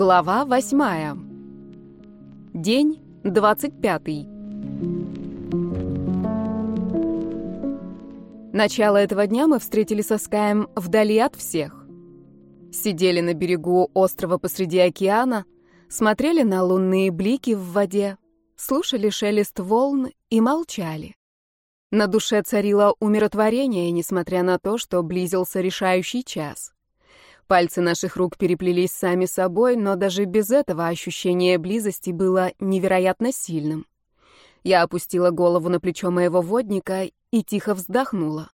Глава восьмая. День двадцать пятый. Начало этого дня мы встретили со Скаем вдали от всех. Сидели на берегу острова посреди океана, смотрели на лунные блики в воде, слушали шелест волн и молчали. На душе царило умиротворение, несмотря на то, что близился решающий час. Пальцы наших рук переплелись сами собой, но даже без этого ощущение близости было невероятно сильным. Я опустила голову на плечо моего водника и тихо вздохнула.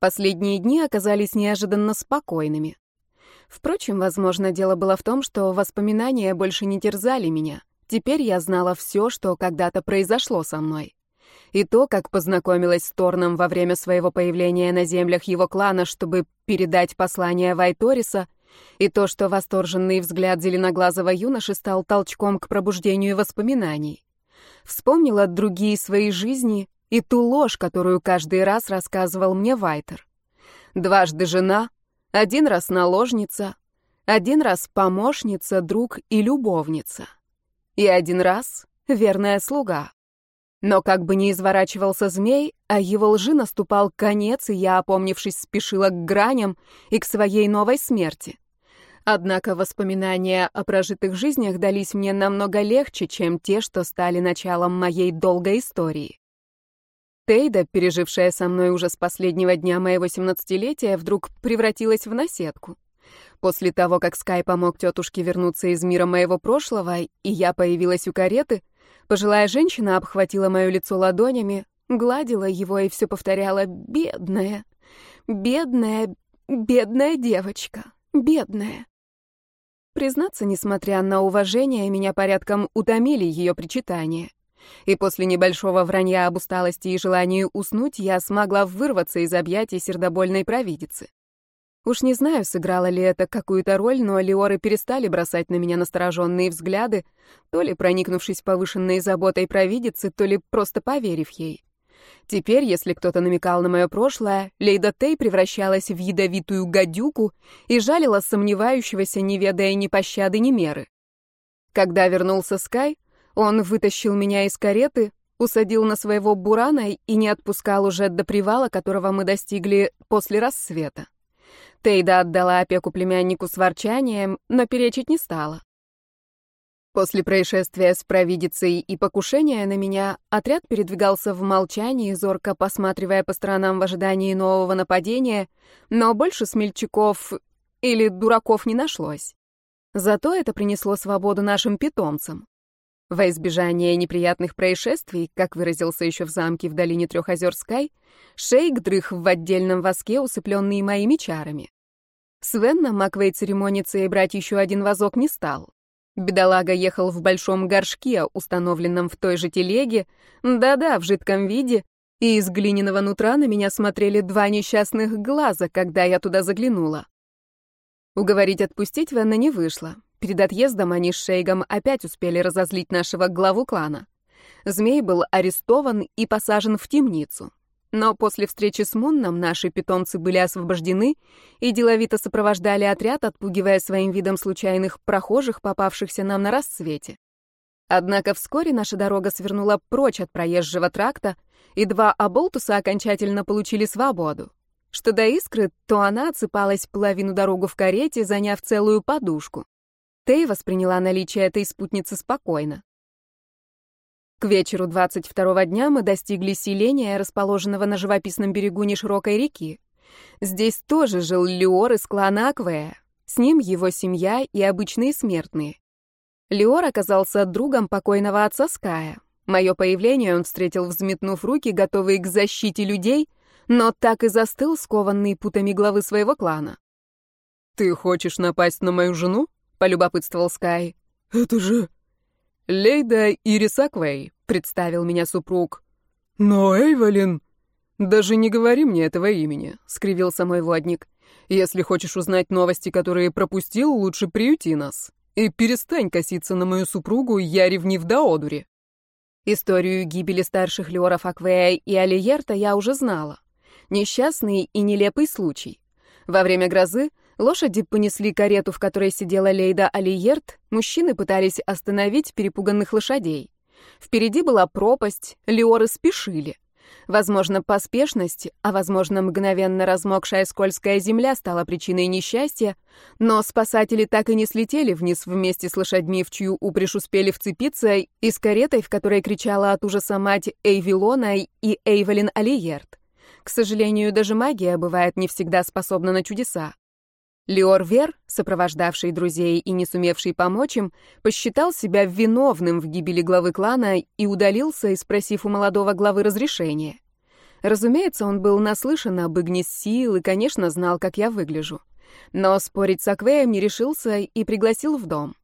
Последние дни оказались неожиданно спокойными. Впрочем, возможно, дело было в том, что воспоминания больше не терзали меня. Теперь я знала все, что когда-то произошло со мной и то, как познакомилась с Торном во время своего появления на землях его клана, чтобы передать послание Вайториса, и то, что восторженный взгляд зеленоглазого юноши стал толчком к пробуждению воспоминаний. Вспомнила другие свои жизни и ту ложь, которую каждый раз рассказывал мне Вайтер. Дважды жена, один раз наложница, один раз помощница, друг и любовница. И один раз верная слуга. Но как бы ни изворачивался змей, а его лжи наступал конец, и я, опомнившись, спешила к граням и к своей новой смерти. Однако воспоминания о прожитых жизнях дались мне намного легче, чем те, что стали началом моей долгой истории. Тейда, пережившая со мной уже с последнего дня моего семнадцатилетия, вдруг превратилась в наседку. После того, как Скай помог тетушке вернуться из мира моего прошлого, и я появилась у кареты — Пожилая женщина обхватила мое лицо ладонями, гладила его и все повторяла «бедная, бедная, бедная девочка, бедная». Признаться, несмотря на уважение, меня порядком утомили ее причитания. И после небольшого вранья об усталости и желании уснуть я смогла вырваться из объятий сердобольной провидицы. Уж не знаю, сыграла ли это какую-то роль, но Леоры перестали бросать на меня настороженные взгляды, то ли проникнувшись повышенной заботой провидицы, то ли просто поверив ей. Теперь, если кто-то намекал на мое прошлое, Лейда Тей превращалась в ядовитую гадюку и жалила сомневающегося, не ведая ни пощады, ни меры. Когда вернулся Скай, он вытащил меня из кареты, усадил на своего бурана и не отпускал уже до привала, которого мы достигли после рассвета. Тейда отдала опеку племяннику с ворчанием, но перечить не стала. После происшествия с провидицей и покушения на меня отряд передвигался в молчании, зорко посматривая по сторонам в ожидании нового нападения, но больше смельчаков или дураков не нашлось. Зато это принесло свободу нашим питомцам. Во избежание неприятных происшествий, как выразился еще в замке в долине Трех озер Скай, шейк дрых в отдельном воске, усыпленный моими чарами. Свенна Маквей церемониться и брать еще один вазок не стал. Бедолага ехал в большом горшке, установленном в той же телеге, да-да, в жидком виде, и из глиняного нутра на меня смотрели два несчастных глаза, когда я туда заглянула. Уговорить отпустить Венна не вышло. Перед отъездом они с Шейгом опять успели разозлить нашего главу клана. Змей был арестован и посажен в темницу. Но после встречи с Мунном наши питомцы были освобождены и деловито сопровождали отряд, отпугивая своим видом случайных прохожих, попавшихся нам на рассвете. Однако вскоре наша дорога свернула прочь от проезжего тракта, и два оболтуса окончательно получили свободу. Что до искры, то она отсыпалась половину дорогу в карете, заняв целую подушку. Тей восприняла наличие этой спутницы спокойно. К вечеру 22-го дня мы достигли селения, расположенного на живописном берегу неширокой реки. Здесь тоже жил Леор из клана Аквея. С ним его семья и обычные смертные. Леор оказался другом покойного отца Ская. Мое появление он встретил, взметнув руки, готовый к защите людей, но так и застыл, скованный путами главы своего клана. «Ты хочешь напасть на мою жену?» — полюбопытствовал Скай. «Это же...» «Лейда Ирисаквей», — представил меня супруг. «Но Эйвелин...» «Даже не говори мне этого имени», — скривился мой водник. «Если хочешь узнать новости, которые пропустил, лучше приюти нас. И перестань коситься на мою супругу, я ревнив до одури». Историю гибели старших Леоров Аквея и Алиерта я уже знала. Несчастный и нелепый случай. Во время грозы Лошади понесли карету, в которой сидела Лейда Алиерт, мужчины пытались остановить перепуганных лошадей. Впереди была пропасть, леоры спешили. Возможно, поспешность, а возможно, мгновенно размокшая скользкая земля стала причиной несчастья, но спасатели так и не слетели вниз вместе с лошадьми, в чью упряжь успели вцепиться, и с каретой, в которой кричала от ужаса мать Эйвилона и Эйвелин Алиерт. К сожалению, даже магия бывает не всегда способна на чудеса. Леор Вер, сопровождавший друзей и не сумевший помочь им, посчитал себя виновным в гибели главы клана и удалился, спросив у молодого главы разрешения. Разумеется, он был наслышан об Сил и, конечно, знал, как я выгляжу. Но спорить с Аквеем не решился и пригласил в дом.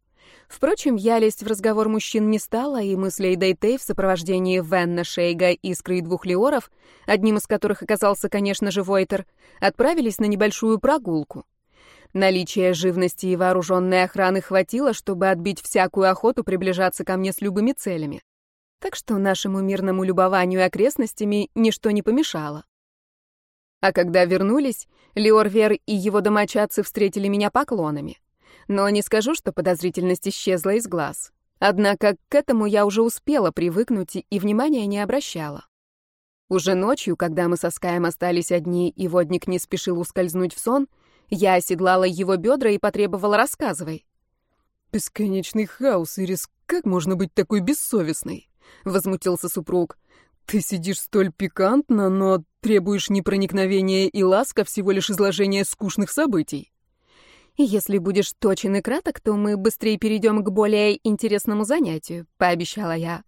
Впрочем, я лезть в разговор мужчин не стала, и мы с Лейдой Тей в сопровождении Венна, Шейга, Искры и двух Леоров, одним из которых оказался, конечно же, Войтер, отправились на небольшую прогулку. Наличие живности и вооруженной охраны хватило, чтобы отбить всякую охоту приближаться ко мне с любыми целями. Так что нашему мирному любованию окрестностями ничто не помешало. А когда вернулись, Леорвер и его домочадцы встретили меня поклонами. Но не скажу, что подозрительность исчезла из глаз. Однако к этому я уже успела привыкнуть и внимания не обращала. Уже ночью, когда мы со Скаем остались одни, и водник не спешил ускользнуть в сон, я оседлала его бедра и потребовала «рассказывай». «Бесконечный хаос, Ирис, как можно быть такой бессовестной?» — возмутился супруг. «Ты сидишь столь пикантно, но требуешь не проникновения и ласка, всего лишь изложения скучных событий». «Если будешь точен и краток, то мы быстрее перейдем к более интересному занятию», — пообещала я.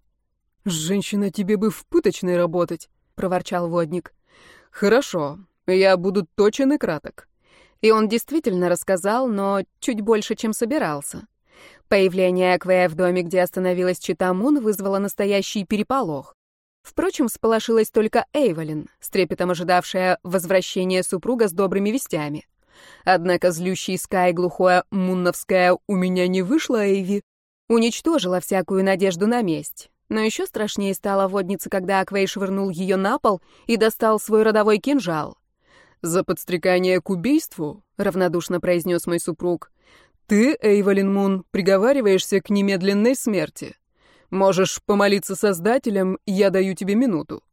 «Женщина, тебе бы в пыточной работать», — проворчал водник. «Хорошо, я буду точен и краток. И он действительно рассказал, но чуть больше, чем собирался. Появление Аквея в доме, где остановилась Читамун, вызвало настоящий переполох. Впрочем, сполошилась только Эйволин, с трепетом ожидавшая возвращения супруга с добрыми вестями. Однако злющий Скай глухое «Мунновская у меня не вышло, Эйви» уничтожила всякую надежду на месть. Но еще страшнее стала водница, когда Аквей швырнул ее на пол и достал свой родовой кинжал. «За подстрекание к убийству», — равнодушно произнес мой супруг, «ты, Эйволин Мун, приговариваешься к немедленной смерти. Можешь помолиться Создателям, я даю тебе минуту».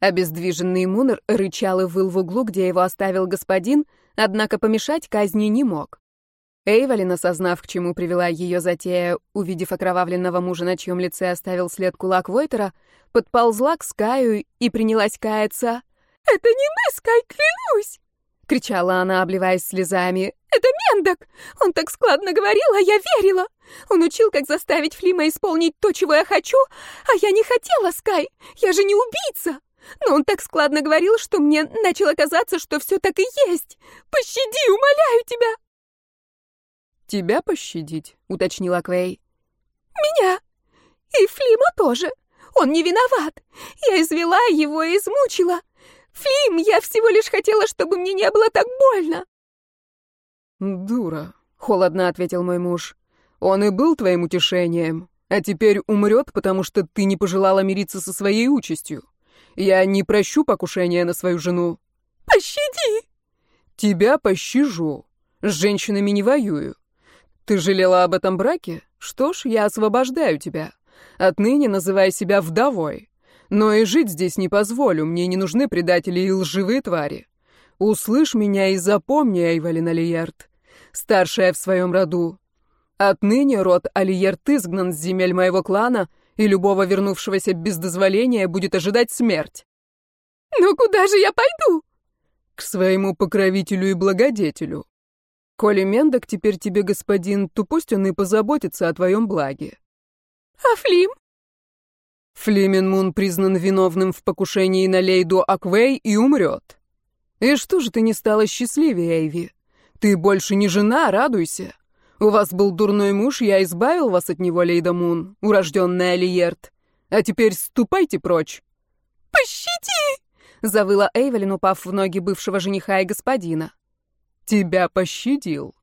Обездвиженный Мунер рычал и выл в углу, где его оставил господин, однако помешать казни не мог. Эйволин, осознав, к чему привела ее затея, увидев окровавленного мужа, на чьем лице оставил след кулак Войтера, подползла к Скаю и принялась каяться «Это не мы, Скай, клянусь!» — кричала она, обливаясь слезами. «Это Мендок! Он так складно говорил, а я верила! Он учил, как заставить Флима исполнить то, чего я хочу, а я не хотела, Скай! Я же не убийца! Но он так складно говорил, что мне начало казаться, что все так и есть! Пощади, умоляю тебя!» «Тебя пощадить?» — уточнила Квей. «Меня! И Флима тоже! Он не виноват! Я извела его и измучила! Флим, я всего лишь хотела, чтобы мне не было так больно. Дура, холодно ответил мой муж. Он и был твоим утешением, а теперь умрет, потому что ты не пожелала мириться со своей участью. Я не прощу покушения на свою жену. Пощади! Тебя пощажу. С женщинами не воюю. Ты жалела об этом браке? Что ж, я освобождаю тебя. Отныне называй себя вдовой. Но и жить здесь не позволю, мне не нужны предатели и лживые твари. Услышь меня и запомни, Эйвалин Алиерт, старшая в своем роду. Отныне род Алиерт изгнан с земель моего клана, и любого вернувшегося без дозволения будет ожидать смерть. Но куда же я пойду? К своему покровителю и благодетелю. Коли Мендок теперь тебе господин, то пусть он и позаботится о твоем благе. А Флим? Флимен Мун признан виновным в покушении на Лейду Аквей и умрет. И что же ты не стала счастливее, Эйви? Ты больше не жена, радуйся. У вас был дурной муж, я избавил вас от него, Лейда Мун, урожденная Алиерт. А теперь ступайте прочь. «Пощади!» — завыла Эйвелин, упав в ноги бывшего жениха и господина. «Тебя пощадил.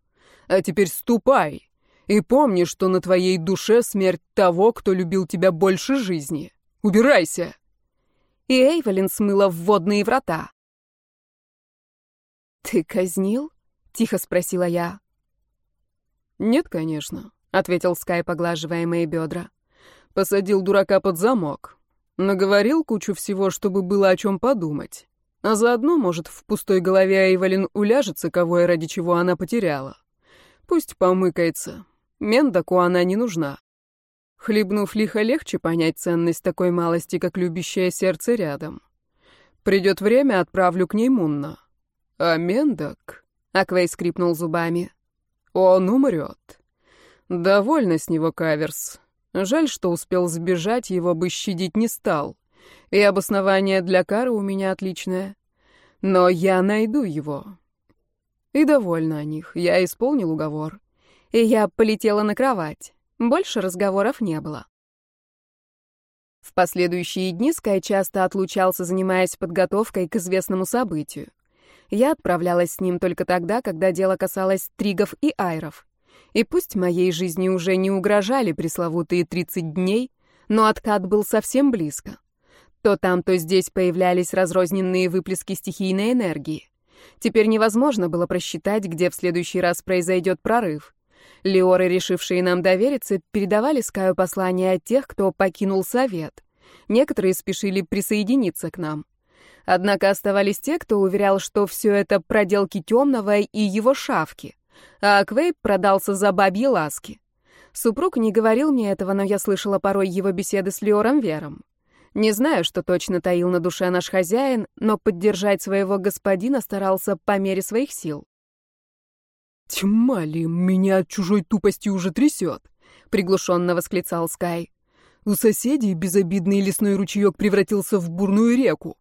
А теперь ступай. И помни, что на твоей душе смерть того, кто любил тебя больше жизни. Убирайся!» И Эйвелин смыла в водные врата. «Ты казнил? Тихо спросила я. «Нет, конечно», — ответил Скай, поглаживая мои бедра. «Посадил дурака под замок. Наговорил кучу всего, чтобы было о чем подумать. А заодно, может, в пустой голове Айвалин уляжется, кого и ради чего она потеряла. Пусть помыкается. Мендаку она не нужна. Хлебнув лихо, легче понять ценность такой малости, как любящее сердце рядом. Придет время, отправлю к ней Мунна. А Мендак... Аквей скрипнул зубами. Он умрет. Довольно с него каверс. Жаль, что успел сбежать, его бы щадить не стал. И обоснование для кары у меня отличное. Но я найду его. И довольна о них. Я исполнил уговор. И я полетела на кровать. Больше разговоров не было. В последующие дни Скай часто отлучался, занимаясь подготовкой к известному событию. Я отправлялась с ним только тогда, когда дело касалось тригов и айров. И пусть моей жизни уже не угрожали пресловутые 30 дней, но откат был совсем близко. То там, то здесь появлялись разрозненные выплески стихийной энергии. Теперь невозможно было просчитать, где в следующий раз произойдет прорыв. Леоры, решившие нам довериться, передавали Скаю послания от тех, кто покинул совет. Некоторые спешили присоединиться к нам. Однако оставались те, кто уверял, что все это проделки темного и его шавки, а Аквей продался за бабьи ласки. Супруг не говорил мне этого, но я слышала порой его беседы с Леором Вером. Не знаю, что точно таил на душе наш хозяин, но поддержать своего господина старался по мере своих сил. «Тьма ли, меня от чужой тупости уже трясет!» — приглушенно восклицал Скай. «У соседей безобидный лесной ручеек превратился в бурную реку.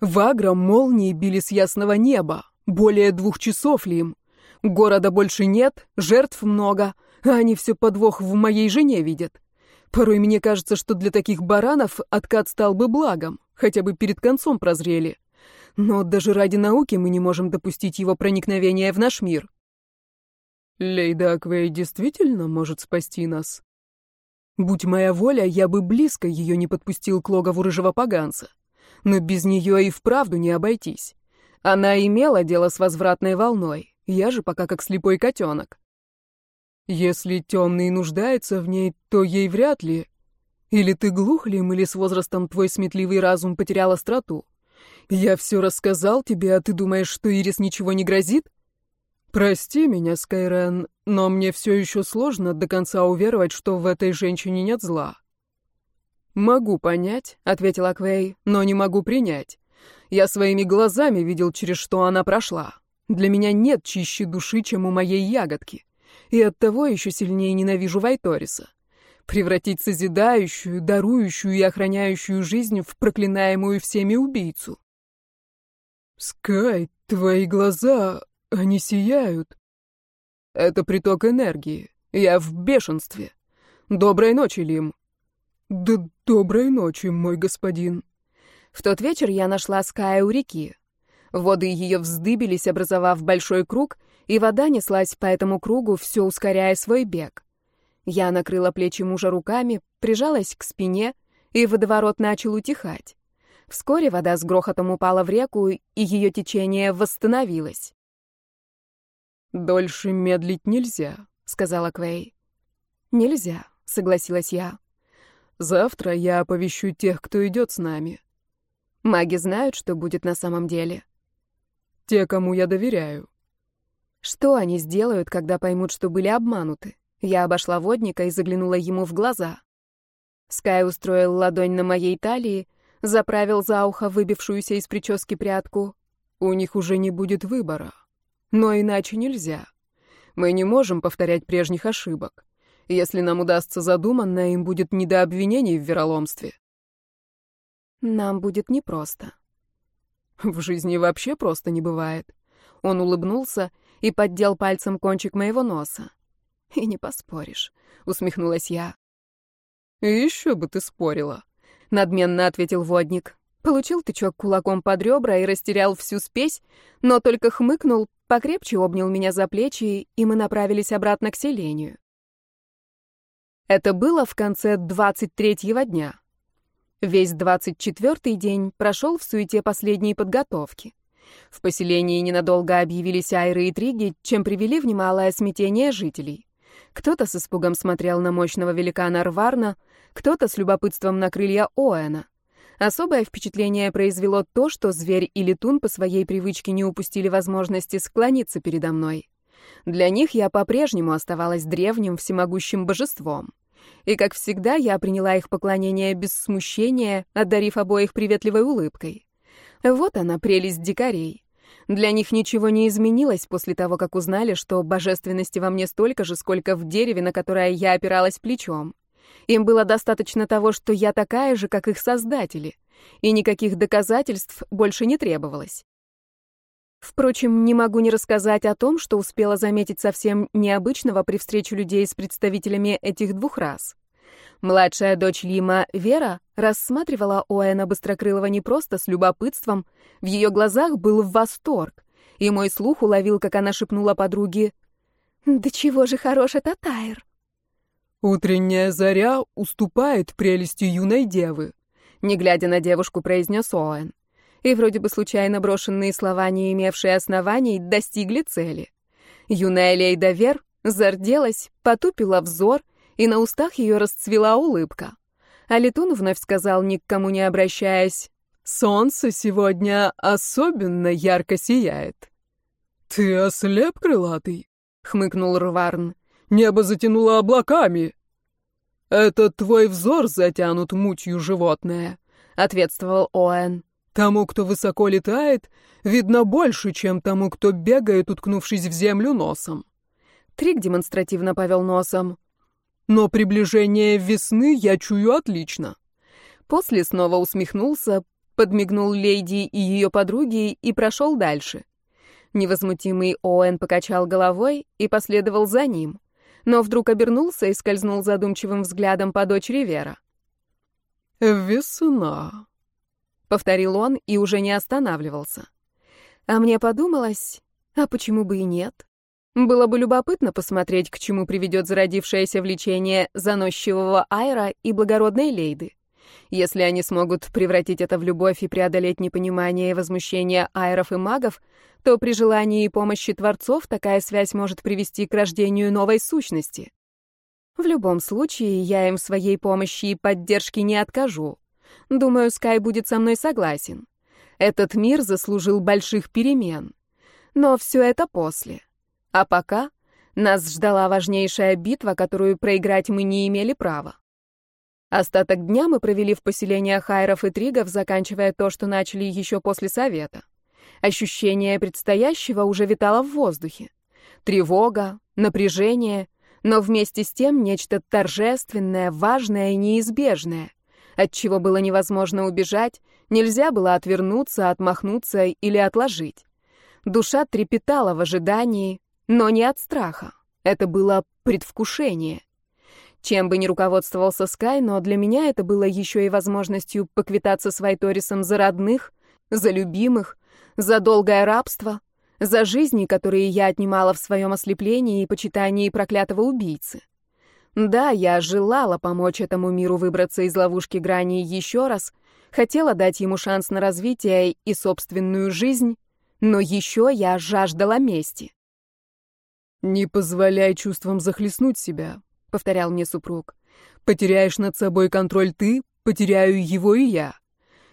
В Агро молнии били с ясного неба. Более двух часов ли им? Города больше нет, жертв много, а они все подвох в моей жене видят. Порой мне кажется, что для таких баранов откат стал бы благом, хотя бы перед концом прозрели. Но даже ради науки мы не можем допустить его проникновения в наш мир. Лейда Аквей действительно может спасти нас. Будь моя воля, я бы близко ее не подпустил к логову рыжего поганца но без нее и вправду не обойтись. Она имела дело с возвратной волной, я же пока как слепой котенок. Если темный нуждается в ней, то ей вряд ли. Или ты глух, Лим, или с возрастом твой сметливый разум потерял остроту? Я все рассказал тебе, а ты думаешь, что Ирис ничего не грозит? Прости меня, Скайрен, но мне все еще сложно до конца уверовать, что в этой женщине нет зла. «Могу понять», — ответил Аквей, — «но не могу принять. Я своими глазами видел, через что она прошла. Для меня нет чище души, чем у моей ягодки. И оттого еще сильнее ненавижу Вайториса. Превратить созидающую, дарующую и охраняющую жизнь в проклинаемую всеми убийцу». «Скай, твои глаза, они сияют». «Это приток энергии. Я в бешенстве. Доброй ночи, Лим». «Да доброй ночи, мой господин». В тот вечер я нашла Ская у реки. Воды ее вздыбились, образовав большой круг, и вода неслась по этому кругу, все ускоряя свой бег. Я накрыла плечи мужа руками, прижалась к спине, и водоворот начал утихать. Вскоре вода с грохотом упала в реку, и ее течение восстановилось. «Дольше медлить нельзя», — сказала Квей. «Нельзя», — согласилась я. Завтра я оповещу тех, кто идет с нами. Маги знают, что будет на самом деле. Те, кому я доверяю. Что они сделают, когда поймут, что были обмануты? Я обошла водника и заглянула ему в глаза. Скай устроил ладонь на моей талии, заправил за ухо выбившуюся из прически прядку. У них уже не будет выбора. Но иначе нельзя. Мы не можем повторять прежних ошибок. Если нам удастся задуманное, им будет не до обвинений в вероломстве. Нам будет непросто. В жизни вообще просто не бывает. Он улыбнулся и поддел пальцем кончик моего носа. И не поспоришь, усмехнулась я. Еще бы ты спорила, надменно ответил водник. Получил тычок кулаком под ребра и растерял всю спесь, но только хмыкнул, покрепче обнял меня за плечи, и мы направились обратно к селению. Это было в конце 23-го дня. Весь 24-й день прошел в суете последней подготовки. В поселении ненадолго объявились айры и триги, чем привели в немалое смятение жителей. Кто-то с испугом смотрел на мощного великана Рварна, кто-то с любопытством на крылья Оэна. Особое впечатление произвело то, что зверь и летун по своей привычке не упустили возможности склониться передо мной. Для них я по-прежнему оставалась древним всемогущим божеством. И, как всегда, я приняла их поклонение без смущения, одарив обоих приветливой улыбкой. Вот она, прелесть дикарей. Для них ничего не изменилось после того, как узнали, что божественности во мне столько же, сколько в дереве, на которое я опиралась плечом. Им было достаточно того, что я такая же, как их создатели, и никаких доказательств больше не требовалось. Впрочем, не могу не рассказать о том, что успела заметить совсем необычного при встрече людей с представителями этих двух рас. Младшая дочь Лима, Вера, рассматривала Оэна Быстрокрылого не просто с любопытством, в ее глазах был восторг, и мой слух уловил, как она шепнула подруге «Да чего же хорош этот Тайр!» «Утренняя заря уступает прелести юной девы», не глядя на девушку, произнес Оэн. И вроде бы случайно брошенные слова, не имевшие оснований, достигли цели. Юная Лейда Вер зарделась, потупила взор, и на устах ее расцвела улыбка. А Летун вновь сказал, ни к кому не обращаясь, «Солнце сегодня особенно ярко сияет». «Ты ослеп, крылатый?» — хмыкнул Рварн. Небо затянуло облаками. Это твой взор затянут мутью животное, ответствовал Оэн. Тому, кто высоко летает, видно больше, чем тому, кто бегает, уткнувшись в землю носом. Трик демонстративно повел носом. Но приближение весны я чую отлично. После снова усмехнулся, подмигнул леди и ее подруге и прошел дальше. Невозмутимый Оэн покачал головой и последовал за ним но вдруг обернулся и скользнул задумчивым взглядом по дочери Вера. «Весна», — повторил он и уже не останавливался. А мне подумалось, а почему бы и нет? Было бы любопытно посмотреть, к чему приведет зародившееся влечение заносчивого Айра и благородной Лейды. Если они смогут превратить это в любовь и преодолеть непонимание и возмущение айров и магов, то при желании и помощи творцов такая связь может привести к рождению новой сущности. В любом случае, я им своей помощи и поддержки не откажу. Думаю, Скай будет со мной согласен. Этот мир заслужил больших перемен. Но все это после. А пока нас ждала важнейшая битва, которую проиграть мы не имели права. Остаток дня мы провели в поселениях Хайров и Тригов, заканчивая то, что начали еще после совета. Ощущение предстоящего уже витало в воздухе. Тревога, напряжение, но вместе с тем нечто торжественное, важное и неизбежное, от чего было невозможно убежать, нельзя было отвернуться, отмахнуться или отложить. Душа трепетала в ожидании, но не от страха. Это было предвкушение. Чем бы ни руководствовался Скай, но для меня это было еще и возможностью поквитаться с Вайторисом за родных, за любимых, за долгое рабство, за жизни, которые я отнимала в своем ослеплении и почитании проклятого убийцы. Да, я желала помочь этому миру выбраться из ловушки грани еще раз, хотела дать ему шанс на развитие и собственную жизнь, но еще я жаждала мести. «Не позволяй чувствам захлестнуть себя», повторял мне супруг. Потеряешь над собой контроль ты, потеряю его и я.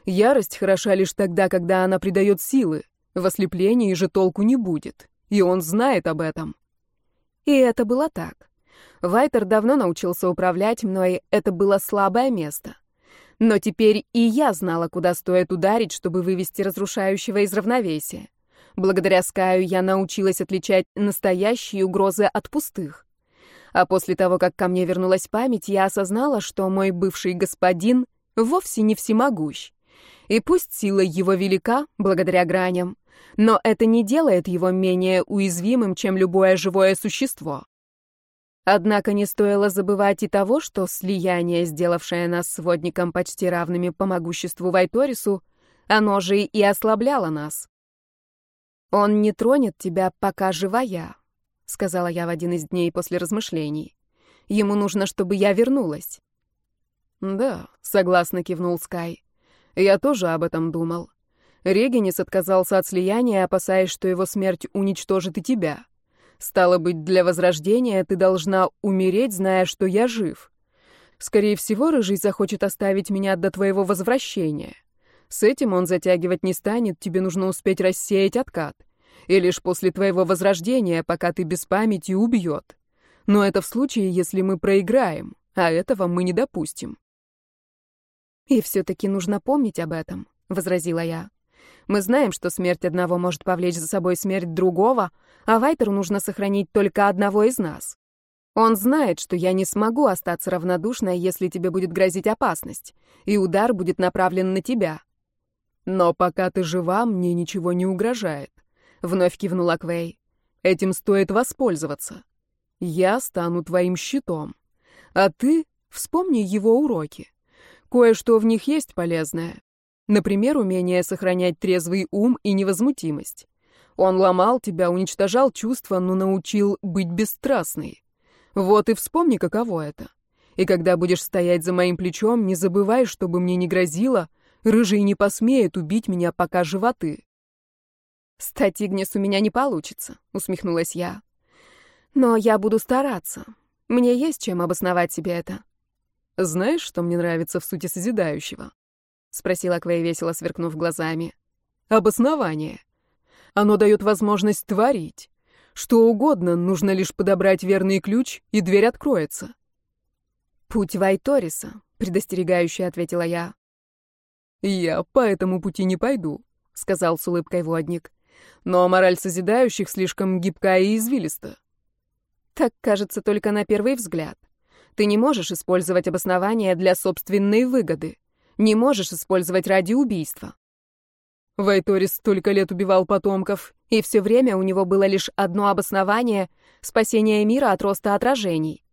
Ярость хороша лишь тогда, когда она придает силы. В ослеплении же толку не будет. И он знает об этом. И это было так. Вайтер давно научился управлять мной, это было слабое место. Но теперь и я знала, куда стоит ударить, чтобы вывести разрушающего из равновесия. Благодаря Скаю я научилась отличать настоящие угрозы от пустых. А после того, как ко мне вернулась память, я осознала, что мой бывший господин вовсе не всемогущ. И пусть сила его велика, благодаря граням, но это не делает его менее уязвимым, чем любое живое существо. Однако не стоило забывать и того, что слияние, сделавшее нас сводником почти равными по могуществу Вайторису, оно же и ослабляло нас. Он не тронет тебя, пока жива я, сказала я в один из дней после размышлений. Ему нужно, чтобы я вернулась. Да, согласно кивнул Скай. Я тоже об этом думал. Регенис отказался от слияния, опасаясь, что его смерть уничтожит и тебя. Стало быть, для возрождения ты должна умереть, зная, что я жив. Скорее всего, Рыжий захочет оставить меня до твоего возвращения. С этим он затягивать не станет, тебе нужно успеть рассеять откат. И лишь после твоего возрождения, пока ты без памяти, убьет. Но это в случае, если мы проиграем, а этого мы не допустим. «И все-таки нужно помнить об этом», — возразила я. «Мы знаем, что смерть одного может повлечь за собой смерть другого, а Вайтеру нужно сохранить только одного из нас. Он знает, что я не смогу остаться равнодушной, если тебе будет грозить опасность, и удар будет направлен на тебя». «Но пока ты жива, мне ничего не угрожает», — вновь кивнула Квей. «Этим стоит воспользоваться. Я стану твоим щитом. А ты вспомни его уроки. Кое-что в них есть полезное. Например, умение сохранять трезвый ум и невозмутимость. Он ломал тебя, уничтожал чувства, но научил быть бесстрастной. Вот и вспомни, каково это. И когда будешь стоять за моим плечом, не забывай, чтобы мне не грозило, рыжий не посмеет убить меня, пока животы. «Стать Игнис у меня не получится», — усмехнулась я. «Но я буду стараться. Мне есть чем обосновать себе это». «Знаешь, что мне нравится в сути созидающего?» — спросила Квей, весело сверкнув глазами. «Обоснование. Оно дает возможность творить. Что угодно, нужно лишь подобрать верный ключ, и дверь откроется». «Путь Вайториса», — предостерегающе ответила я. «Я по этому пути не пойду», — сказал с улыбкой водник. «Но мораль созидающих слишком гибкая и извилиста». «Так кажется только на первый взгляд. Ты не можешь использовать обоснование для собственной выгоды. Не можешь использовать ради убийства. Вайторис столько лет убивал потомков, и все время у него было лишь одно обоснование — спасение мира от роста отражений.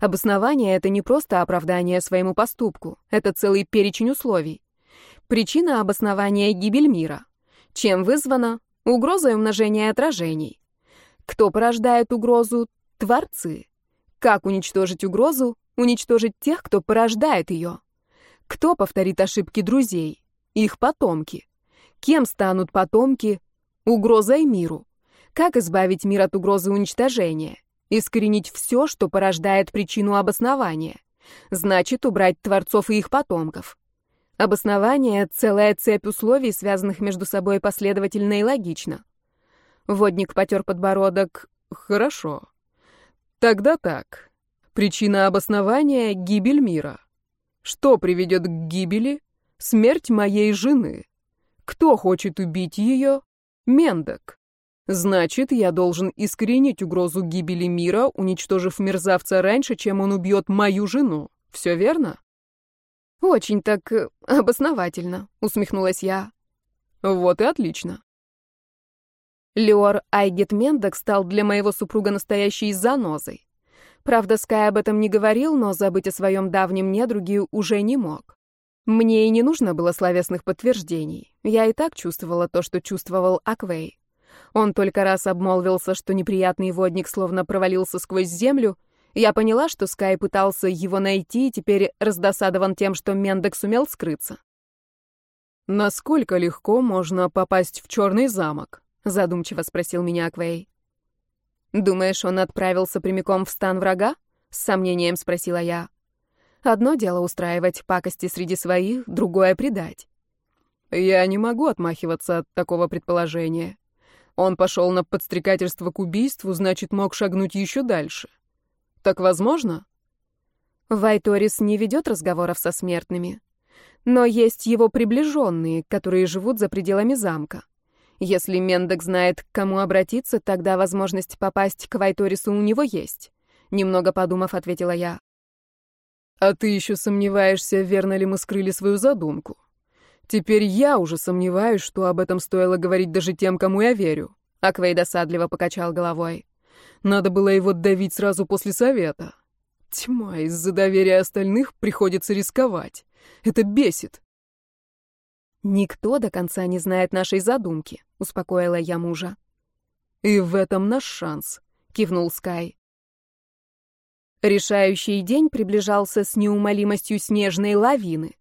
Обоснование — это не просто оправдание своему поступку, это целый перечень условий. Причина обоснования — гибель мира. Чем вызвана? Угрозой умножения отражений. Кто порождает угрозу? Творцы. Как уничтожить угрозу? Уничтожить тех, кто порождает ее. Кто повторит ошибки друзей? Их потомки. Кем станут потомки? Угрозой миру. Как избавить мир от угрозы уничтожения? Искоренить все, что порождает причину обоснования. Значит, убрать творцов и их потомков. Обоснование — целая цепь условий, связанных между собой последовательно и логично. Водник потер подбородок. «Хорошо. Тогда так. Причина обоснования — гибель мира. Что приведет к гибели? Смерть моей жены. Кто хочет убить ее? Мендок. Значит, я должен искоренить угрозу гибели мира, уничтожив мерзавца раньше, чем он убьет мою жену. Все верно? Очень так э, обосновательно, усмехнулась я. Вот и отлично. Леор Айгет Мендок стал для моего супруга настоящей занозой. Правда, Скай об этом не говорил, но забыть о своем давнем недруге уже не мог. Мне и не нужно было словесных подтверждений. Я и так чувствовала то, что чувствовал Аквей. Он только раз обмолвился, что неприятный водник словно провалился сквозь землю. Я поняла, что Скай пытался его найти и теперь раздосадован тем, что Мендек сумел скрыться. «Насколько легко можно попасть в черный замок?» задумчиво спросил меня Аквей. Думаешь, он отправился прямиком в стан врага? с сомнением спросила я. Одно дело устраивать пакости среди своих, другое предать. Я не могу отмахиваться от такого предположения. Он пошел на подстрекательство к убийству, значит, мог шагнуть еще дальше. Так возможно? Вайторис не ведет разговоров со смертными. Но есть его приближенные, которые живут за пределами замка. Если Мендек знает, к кому обратиться, тогда возможность попасть к Вайторису у него есть. Немного подумав, ответила я. А ты еще сомневаешься, верно ли мы скрыли свою задумку? Теперь я уже сомневаюсь, что об этом стоило говорить даже тем, кому я верю. Аквей досадливо покачал головой. Надо было его давить сразу после совета. Тьма, из-за доверия остальных приходится рисковать. Это бесит. «Никто до конца не знает нашей задумки», — успокоила я мужа. «И в этом наш шанс», — кивнул Скай. Решающий день приближался с неумолимостью снежной лавины.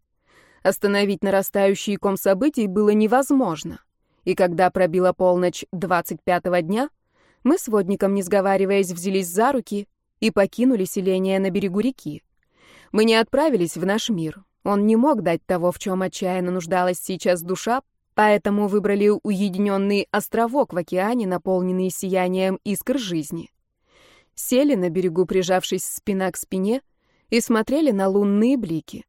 Остановить нарастающий ком событий было невозможно. И когда пробила полночь 25-го дня, мы с водником, не сговариваясь, взялись за руки и покинули селение на берегу реки. Мы не отправились в наш мир. Он не мог дать того, в чем отчаянно нуждалась сейчас душа, поэтому выбрали уединенный островок в океане, наполненный сиянием искр жизни. Сели на берегу, прижавшись спина к спине, и смотрели на лунные блики.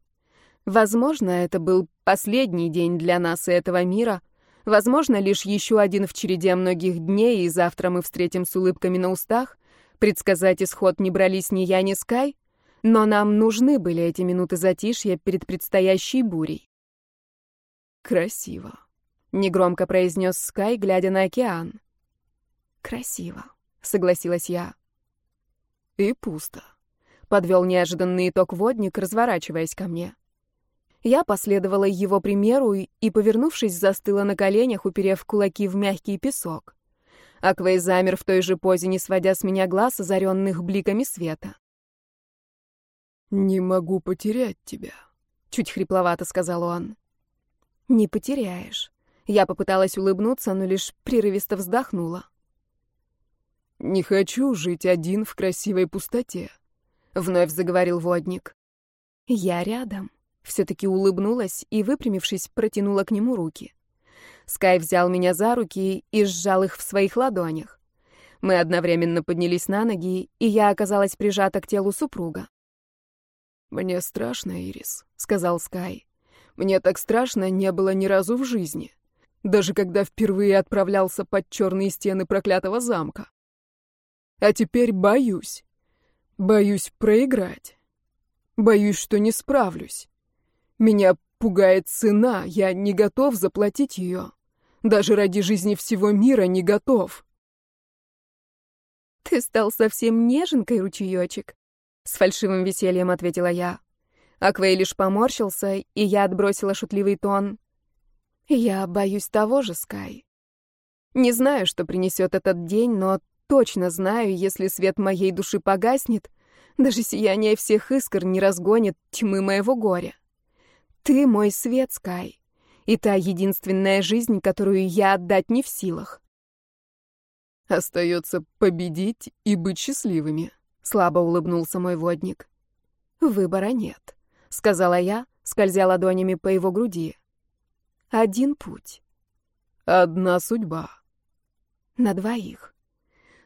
Возможно, это был последний день для нас и этого мира — Возможно, лишь еще один в череде многих дней, и завтра мы встретим с улыбками на устах. Предсказать исход не брались ни я, ни Скай, но нам нужны были эти минуты затишья перед предстоящей бурей. «Красиво», — негромко произнес Скай, глядя на океан. «Красиво», — согласилась я. «И пусто», — подвел неожиданный итог водник, разворачиваясь ко мне. Я последовала его примеру и, повернувшись, застыла на коленях, уперев кулаки в мягкий песок. Аквей замер в той же позе, не сводя с меня глаз, озаренных бликами света. «Не могу потерять тебя», — чуть хрипловато сказал он. «Не потеряешь». Я попыталась улыбнуться, но лишь прерывисто вздохнула. «Не хочу жить один в красивой пустоте», — вновь заговорил водник. «Я рядом». Все-таки улыбнулась и, выпрямившись, протянула к нему руки. Скай взял меня за руки и сжал их в своих ладонях. Мы одновременно поднялись на ноги, и я оказалась прижата к телу супруга. «Мне страшно, Ирис», — сказал Скай. «Мне так страшно не было ни разу в жизни, даже когда впервые отправлялся под черные стены проклятого замка. А теперь боюсь. Боюсь проиграть. Боюсь, что не справлюсь. Меня пугает цена, я не готов заплатить ее. Даже ради жизни всего мира не готов. «Ты стал совсем неженкой, ручеечек», — с фальшивым весельем ответила я. Аквей лишь поморщился, и я отбросила шутливый тон. «Я боюсь того же, Скай. Не знаю, что принесет этот день, но точно знаю, если свет моей души погаснет, даже сияние всех искр не разгонит тьмы моего горя. Ты мой свет, Скай, и та единственная жизнь, которую я отдать не в силах. Остается победить и быть счастливыми, слабо улыбнулся мой водник. Выбора нет, сказала я, скользя ладонями по его груди. Один путь. Одна судьба. На двоих.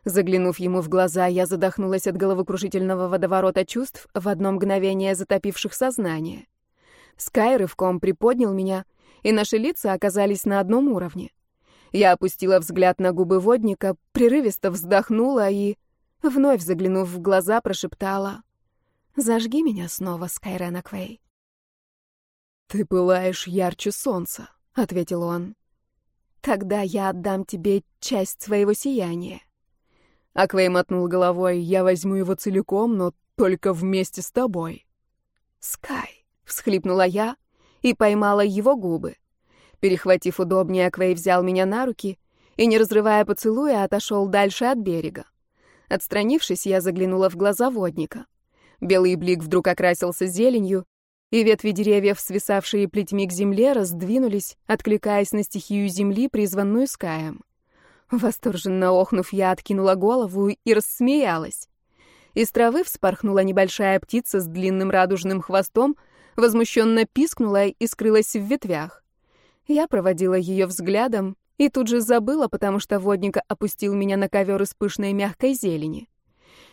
Заглянув ему в глаза, я задохнулась от головокружительного водоворота чувств, в одно мгновение затопивших сознание. Скай рывком приподнял меня, и наши лица оказались на одном уровне. Я опустила взгляд на губы водника, прерывисто вздохнула и, вновь заглянув в глаза, прошептала «Зажги меня снова, Скайрен Аквей». «Ты пылаешь ярче солнца», — ответил он. «Тогда я отдам тебе часть своего сияния». Аквей мотнул головой, «Я возьму его целиком, но только вместе с тобой». «Скай, всхлипнула я и поймала его губы. Перехватив удобнее, Аквей взял меня на руки и, не разрывая поцелуя, отошел дальше от берега. Отстранившись, я заглянула в глаза водника. Белый блик вдруг окрасился зеленью, и ветви деревьев, свисавшие плетьми к земле, раздвинулись, откликаясь на стихию земли, призванную Скаем. Восторженно охнув, я откинула голову и рассмеялась. Из травы вспорхнула небольшая птица с длинным радужным хвостом, возмущенно пискнула и скрылась в ветвях. Я проводила ее взглядом и тут же забыла, потому что водника опустил меня на ковер из пышной мягкой зелени.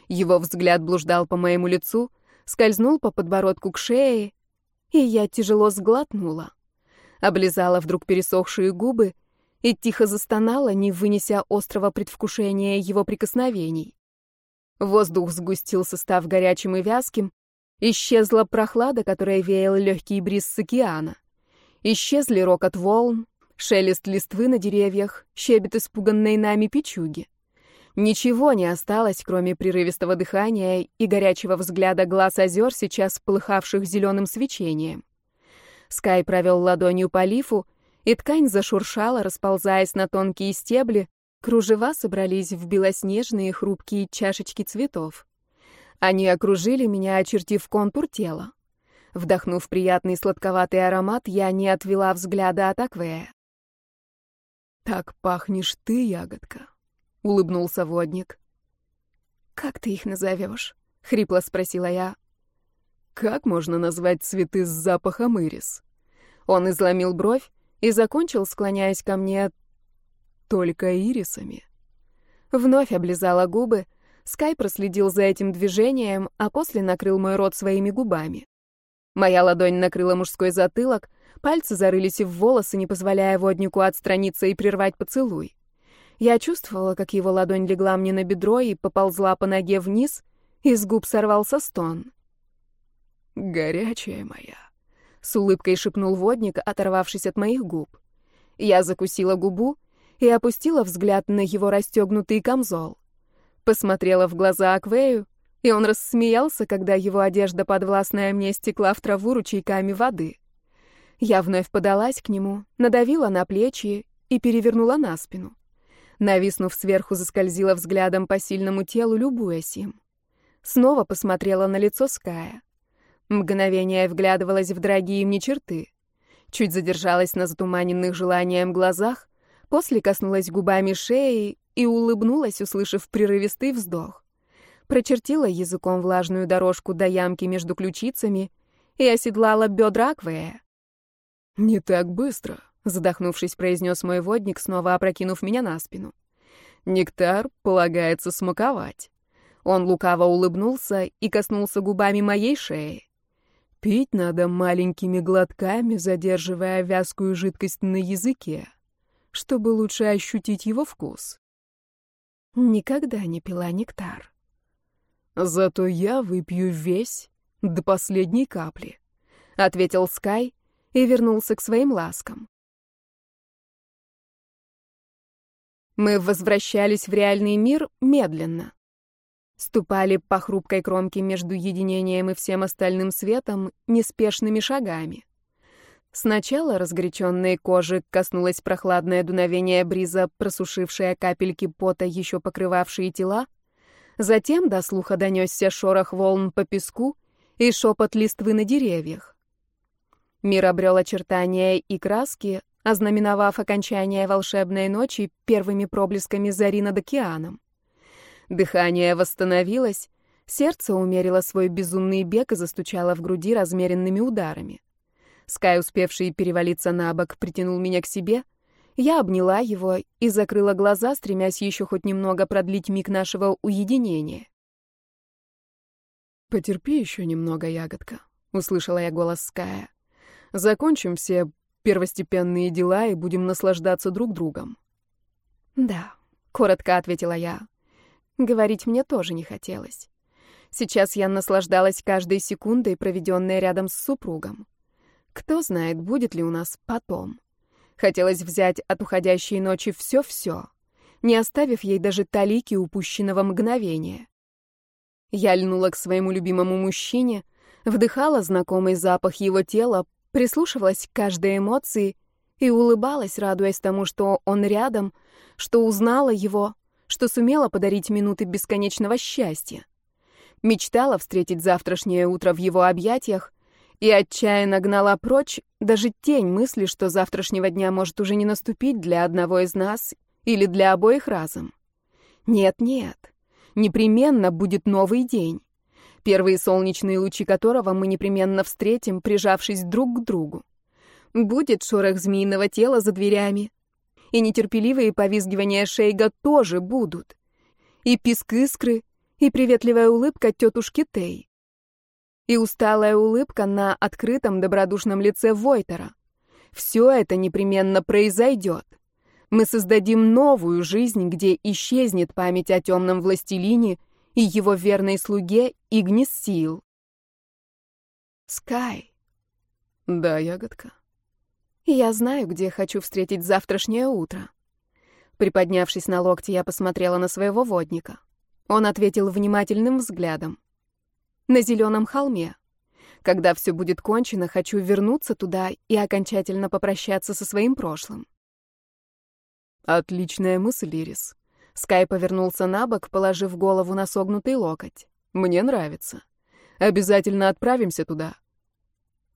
Его взгляд блуждал по моему лицу, скользнул по подбородку к шее, и я тяжело сглотнула. Облизала вдруг пересохшие губы и тихо застонала, не вынеся острого предвкушения его прикосновений. Воздух сгустился, став горячим и вязким, Исчезла прохлада, которая веял легкий бриз с океана. Исчезли рокот волн, шелест листвы на деревьях, щебет испуганной нами печуги. Ничего не осталось, кроме прерывистого дыхания и горячего взгляда глаз озер, сейчас полыхавших зеленым свечением. Скай провел ладонью по лифу, и ткань зашуршала, расползаясь на тонкие стебли, кружева собрались в белоснежные хрупкие чашечки цветов. Они окружили меня, очертив контур тела. Вдохнув приятный сладковатый аромат, я не отвела взгляда от Аквея. «Так пахнешь ты, ягодка», — улыбнулся водник. «Как ты их назовешь?» — хрипло спросила я. «Как можно назвать цветы с запахом ирис?» Он изломил бровь и закончил, склоняясь ко мне, только ирисами. Вновь облизала губы, Скай проследил за этим движением, а после накрыл мой рот своими губами. Моя ладонь накрыла мужской затылок, пальцы зарылись в волосы, не позволяя воднику отстраниться и прервать поцелуй. Я чувствовала, как его ладонь легла мне на бедро и поползла по ноге вниз, и с губ сорвался стон. «Горячая моя», — с улыбкой шепнул водник, оторвавшись от моих губ. Я закусила губу и опустила взгляд на его расстегнутый камзол. Посмотрела в глаза Аквею, и он рассмеялся, когда его одежда, подвластная мне, стекла в траву ручейками воды. Я вновь подалась к нему, надавила на плечи и перевернула на спину. Нависнув сверху, заскользила взглядом по сильному телу, любуясь им. Снова посмотрела на лицо Ская. Мгновение вглядывалась в дорогие мне черты. Чуть задержалась на затуманенных желанием глазах, после коснулась губами шеи и улыбнулась, услышав прерывистый вздох. Прочертила языком влажную дорожку до ямки между ключицами и оседлала бедра Аквея. «Не так быстро», — задохнувшись, произнес мой водник, снова опрокинув меня на спину. «Нектар полагается смаковать». Он лукаво улыбнулся и коснулся губами моей шеи. «Пить надо маленькими глотками, задерживая вязкую жидкость на языке, чтобы лучше ощутить его вкус». Никогда не пила нектар. Зато я выпью весь до последней капли, ответил Скай и вернулся к своим ласкам. Мы возвращались в реальный мир медленно. Ступали по хрупкой кромке между единением и всем остальным светом неспешными шагами. Сначала разгоряченной кожи коснулось прохладное дуновение бриза, просушившее капельки пота, еще покрывавшие тела. Затем до слуха донесся шорох волн по песку и шепот листвы на деревьях. Мир обрел очертания и краски, ознаменовав окончание волшебной ночи первыми проблесками зари над океаном. Дыхание восстановилось, сердце умерило свой безумный бег и застучало в груди размеренными ударами. Скай, успевший перевалиться на бок, притянул меня к себе. Я обняла его и закрыла глаза, стремясь еще хоть немного продлить миг нашего уединения. «Потерпи еще немного, ягодка», — услышала я голос Ская. «Закончим все первостепенные дела и будем наслаждаться друг другом». «Да», — коротко ответила я. Говорить мне тоже не хотелось. Сейчас я наслаждалась каждой секундой, проведенной рядом с супругом. Кто знает, будет ли у нас потом. Хотелось взять от уходящей ночи все-все, не оставив ей даже талики упущенного мгновения. Я льнула к своему любимому мужчине, вдыхала знакомый запах его тела, прислушивалась к каждой эмоции и улыбалась, радуясь тому, что он рядом, что узнала его, что сумела подарить минуты бесконечного счастья. Мечтала встретить завтрашнее утро в его объятиях, и отчаянно гнала прочь даже тень мысли, что завтрашнего дня может уже не наступить для одного из нас или для обоих разом. Нет-нет, непременно будет новый день, первые солнечные лучи которого мы непременно встретим, прижавшись друг к другу. Будет шорох змеиного тела за дверями, и нетерпеливые повизгивания Шейга тоже будут, и писк искры, и приветливая улыбка тетушки Тей и усталая улыбка на открытом добродушном лице Войтера. Все это непременно произойдет. Мы создадим новую жизнь, где исчезнет память о темном властелине и его верной слуге Игнис Сил. Скай. Да, ягодка. Я знаю, где хочу встретить завтрашнее утро. Приподнявшись на локте, я посмотрела на своего водника. Он ответил внимательным взглядом на зеленом холме. Когда все будет кончено, хочу вернуться туда и окончательно попрощаться со своим прошлым. Отличная мысль, Ирис. Скай повернулся на бок, положив голову на согнутый локоть. Мне нравится. Обязательно отправимся туда.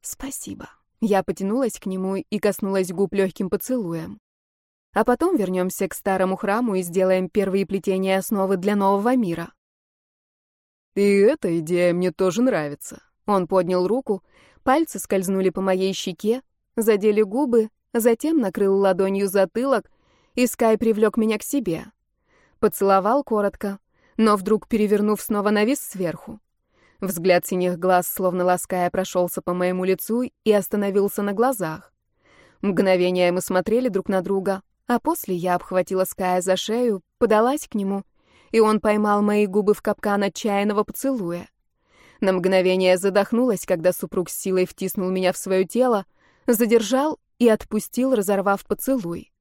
«Спасибо». Я потянулась к нему и коснулась губ легким поцелуем. А потом вернемся к старому храму и сделаем первые плетения основы для нового мира. И эта идея мне тоже нравится. Он поднял руку, пальцы скользнули по моей щеке, задели губы, затем накрыл ладонью затылок, и Скай привлек меня к себе. Поцеловал коротко, но вдруг, перевернув, снова навис сверху. Взгляд синих глаз, словно лаская, прошелся по моему лицу и остановился на глазах. Мгновение мы смотрели друг на друга, а после я обхватила Ская за шею, подалась к нему, и он поймал мои губы в капкан отчаянного поцелуя. На мгновение задохнулась, когда супруг с силой втиснул меня в свое тело, задержал и отпустил, разорвав поцелуй.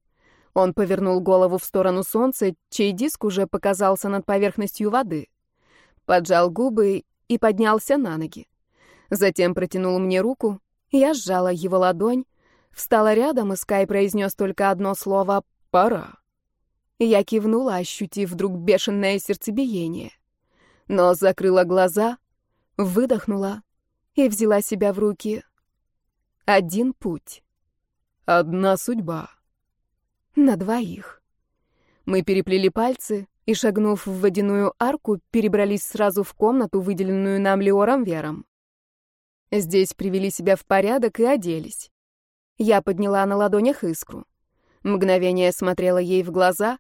Он повернул голову в сторону солнца, чей диск уже показался над поверхностью воды. Поджал губы и поднялся на ноги. Затем протянул мне руку, я сжала его ладонь, Встала рядом, и Скай произнес только одно слово «пора». Я кивнула, ощутив вдруг бешеное сердцебиение. Но закрыла глаза, выдохнула и взяла себя в руки. Один путь. Одна судьба. На двоих. Мы переплели пальцы и, шагнув в водяную арку, перебрались сразу в комнату, выделенную нам Леором Вером. Здесь привели себя в порядок и оделись. Я подняла на ладонях искру. Мгновение смотрела ей в глаза,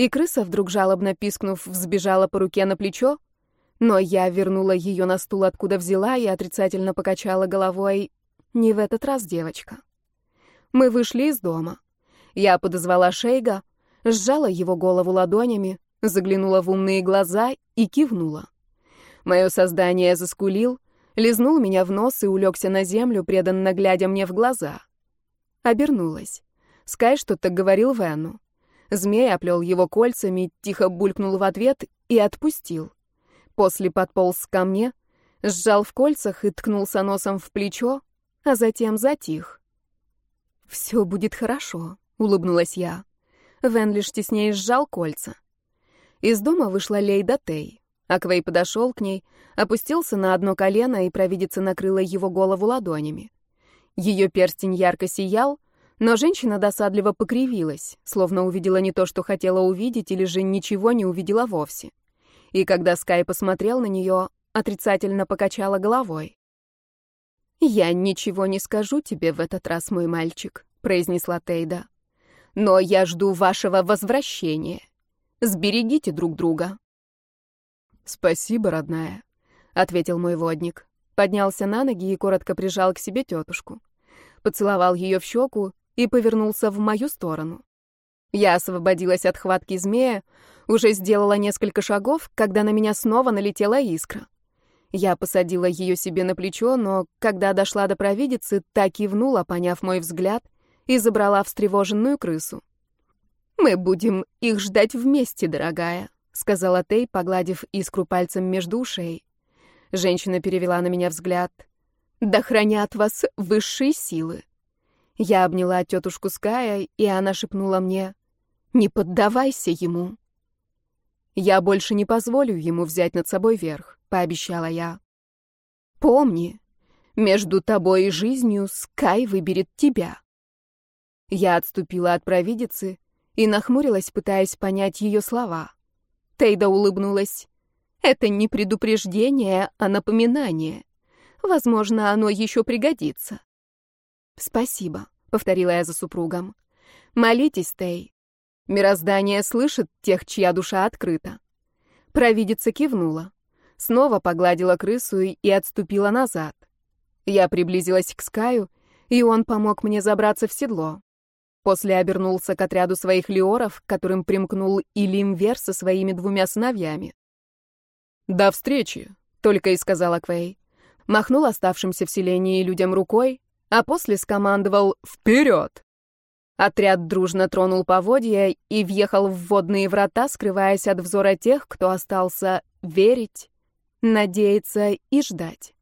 и крыса, вдруг жалобно пискнув, взбежала по руке на плечо, но я вернула ее на стул, откуда взяла, и отрицательно покачала головой. «Не в этот раз, девочка». Мы вышли из дома. Я подозвала Шейга, сжала его голову ладонями, заглянула в умные глаза и кивнула. Мое создание заскулил, лизнул меня в нос и улегся на землю, преданно глядя мне в глаза. Обернулась. Скай что-то говорил Вену. Змей оплел его кольцами, тихо булькнул в ответ и отпустил. После подполз ко мне, сжал в кольцах и ткнулся носом в плечо, а затем затих. «Все будет хорошо», — улыбнулась я. Вен лишь теснее сжал кольца. Из дома вышла Лейда Тей. Аквей подошел к ней, опустился на одно колено и провидица накрыла его голову ладонями. Ее перстень ярко сиял, но женщина досадливо покривилась, словно увидела не то, что хотела увидеть, или же ничего не увидела вовсе. И когда Скай посмотрел на нее, отрицательно покачала головой. «Я ничего не скажу тебе в этот раз, мой мальчик», — произнесла Тейда. «Но я жду вашего возвращения. Сберегите друг друга». «Спасибо, родная», — ответил мой водник поднялся на ноги и коротко прижал к себе тетушку. Поцеловал ее в щеку и повернулся в мою сторону. Я освободилась от хватки змея, уже сделала несколько шагов, когда на меня снова налетела искра. Я посадила ее себе на плечо, но когда дошла до провидицы, так кивнула, поняв мой взгляд, и забрала встревоженную крысу. «Мы будем их ждать вместе, дорогая», — сказала Тей, погладив искру пальцем между ушей. Женщина перевела на меня взгляд. «Да хранят вас высшие силы». Я обняла тетушку Ская, и она шепнула мне, «Не поддавайся ему». «Я больше не позволю ему взять над собой верх», — пообещала я. «Помни, между тобой и жизнью Скай выберет тебя». Я отступила от провидицы и нахмурилась, пытаясь понять ее слова. Тейда улыбнулась. Это не предупреждение, а напоминание. Возможно, оно еще пригодится. «Спасибо», — повторила я за супругом. «Молитесь, Тей. Мироздание слышит тех, чья душа открыта». Провидица кивнула. Снова погладила крысу и отступила назад. Я приблизилась к Скаю, и он помог мне забраться в седло. После обернулся к отряду своих леоров, к которым примкнул и Лимвер со своими двумя сыновьями. «До встречи», — только и сказала Квей. Махнул оставшимся в селении людям рукой, а после скомандовал «Вперед!». Отряд дружно тронул поводья и въехал в водные врата, скрываясь от взора тех, кто остался верить, надеяться и ждать.